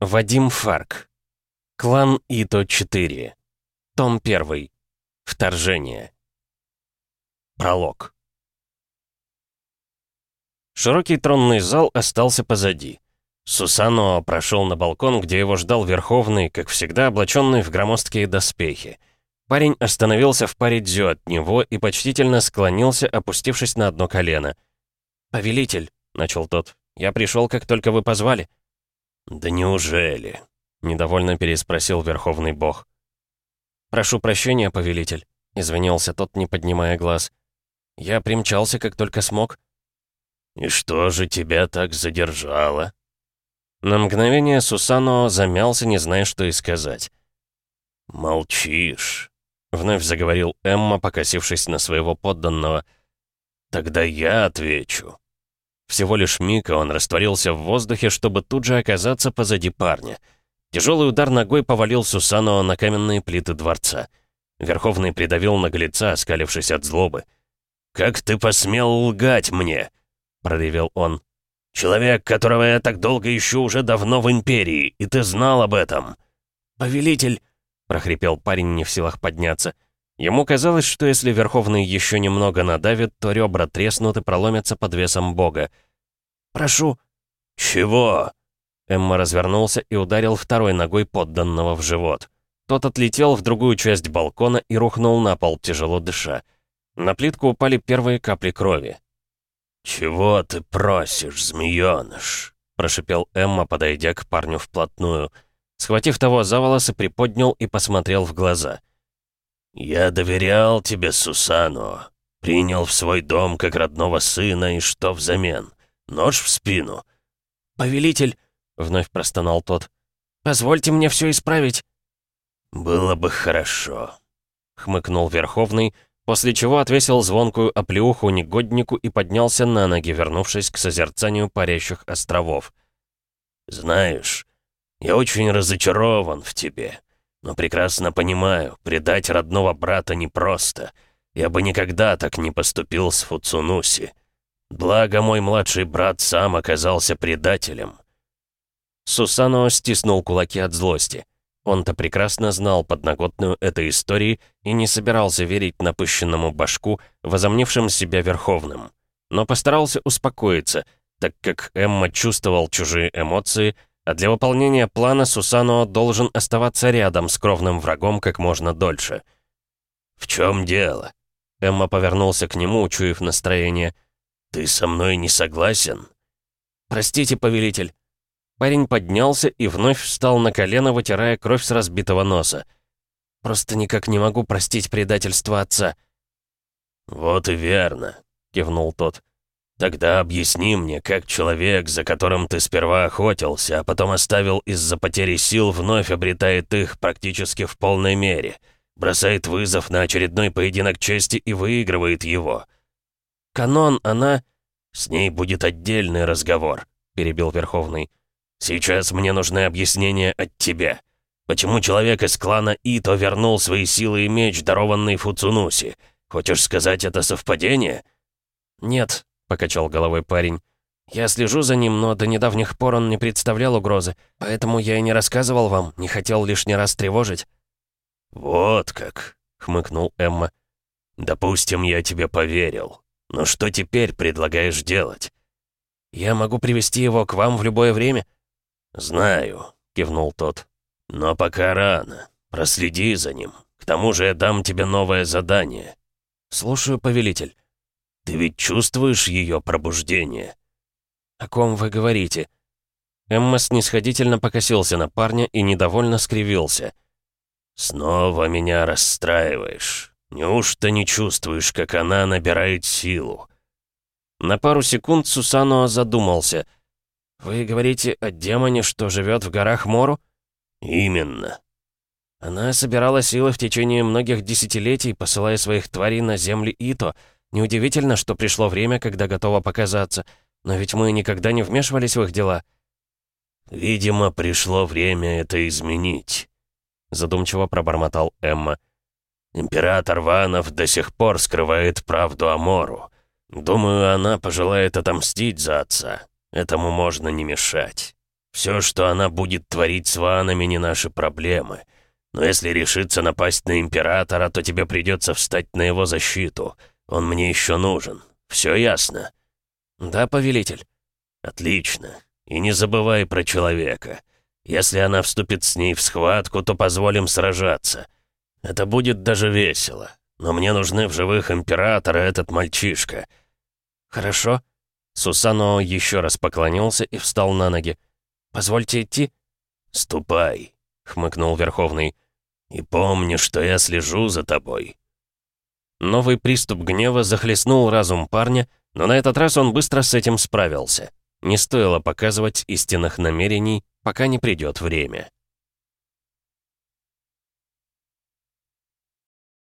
Вадим Фарк. Клан Ито-4. Том 1. Вторжение. Пролог. Широкий тронный зал остался позади. Сусано прошел на балкон, где его ждал Верховный, как всегда облаченный в громоздкие доспехи. Парень остановился в паре дзю от него и почтительно склонился, опустившись на одно колено. «Повелитель», — начал тот, — «я пришел, как только вы позвали». «Да неужели?» — недовольно переспросил Верховный Бог. «Прошу прощения, повелитель», — извинился тот, не поднимая глаз. «Я примчался, как только смог». «И что же тебя так задержало?» На мгновение Сусано замялся, не зная, что и сказать. «Молчишь», — вновь заговорил Эмма, покосившись на своего подданного. «Тогда я отвечу». Всего лишь миг, он растворился в воздухе, чтобы тут же оказаться позади парня. Тяжелый удар ногой повалил Сусанова на каменные плиты дворца. Верховный придавил наглеца, оскалившись от злобы. «Как ты посмел лгать мне?» — проревел он. «Человек, которого я так долго ищу, уже давно в Империи, и ты знал об этом». «Повелитель!» — прохрипел парень, не в силах подняться. Ему казалось, что если Верховный еще немного надавит, то ребра треснут и проломятся под весом Бога. «Прошу». «Чего?» Эмма развернулся и ударил второй ногой подданного в живот. Тот отлетел в другую часть балкона и рухнул на пол, тяжело дыша. На плитку упали первые капли крови. «Чего ты просишь, змеёныш?» — прошипел Эмма, подойдя к парню вплотную. Схватив того за волосы, приподнял и посмотрел в глаза. «Я доверял тебе, Сусано. Принял в свой дом как родного сына, и что взамен? Нож в спину?» «Повелитель!» — вновь простонал тот. «Позвольте мне все исправить». «Было бы хорошо», — хмыкнул Верховный, после чего отвесил звонкую оплеуху негоднику и поднялся на ноги, вернувшись к созерцанию парящих островов. «Знаешь, я очень разочарован в тебе. Но прекрасно понимаю, предать родного брата непросто. Я бы никогда так не поступил с Фуцунуси. Благо, мой младший брат сам оказался предателем». Сусано стиснул кулаки от злости. Он-то прекрасно знал подноготную этой истории и не собирался верить напыщенному башку, возомнившим себя верховным. Но постарался успокоиться, так как Эмма чувствовал чужие эмоции, а для выполнения плана Сусано должен оставаться рядом с кровным врагом как можно дольше. «В чем дело?» Эмма повернулся к нему, учуяв настроение. «Ты со мной не согласен?» «Простите, повелитель». Парень поднялся и вновь встал на колено, вытирая кровь с разбитого носа. «Просто никак не могу простить предательство отца». «Вот и верно», — кивнул тот. Тогда объясни мне, как человек, за которым ты сперва охотился, а потом оставил из-за потери сил, вновь обретает их практически в полной мере, бросает вызов на очередной поединок чести и выигрывает его. «Канон, она...» «С ней будет отдельный разговор», — перебил Верховный. «Сейчас мне нужны объяснения от тебя. Почему человек из клана Ито вернул свои силы и меч, дарованный Фуцунуси? Хочешь сказать, это совпадение?» «Нет», — покачал головой парень. «Я слежу за ним, но до недавних пор он не представлял угрозы, поэтому я и не рассказывал вам, не хотел лишний раз тревожить». «Вот как», — хмыкнул Эмма. «Допустим, я тебе поверил. Но что теперь предлагаешь делать?» «Я могу привести его к вам в любое время?» «Знаю», — кивнул тот. «Но пока рано. Проследи за ним. К тому же я дам тебе новое задание». «Слушаю, повелитель». Ты ведь чувствуешь ее пробуждение?» «О ком вы говорите?» Эмма снисходительно покосился на парня и недовольно скривился. «Снова меня расстраиваешь. Неужто не чувствуешь, как она набирает силу?» На пару секунд Сусано задумался. «Вы говорите о демоне, что живет в горах Мору?» «Именно». Она собирала силы в течение многих десятилетий, посылая своих тварей на земли Ито — Неудивительно, что пришло время, когда готова показаться. Но ведь мы никогда не вмешивались в их дела». «Видимо, пришло время это изменить», — задумчиво пробормотал Эмма. «Император Ванов до сих пор скрывает правду о Мору. Думаю, она пожелает отомстить за отца. Этому можно не мешать. Все, что она будет творить с ванами, не наши проблемы. Но если решиться напасть на Императора, то тебе придется встать на его защиту. Он мне еще нужен. Все ясно?» «Да, повелитель». «Отлично. И не забывай про человека. Если она вступит с ней в схватку, то позволим сражаться. Это будет даже весело. Но мне нужны в живых Император и этот мальчишка». «Хорошо». Сусано еще раз поклонился и встал на ноги. «Позвольте идти?» «Ступай», — хмыкнул Верховный. «И помни, что я слежу за тобой». Новый приступ гнева захлестнул разум парня, но на этот раз он быстро с этим справился. Не стоило показывать истинных намерений, пока не придет время.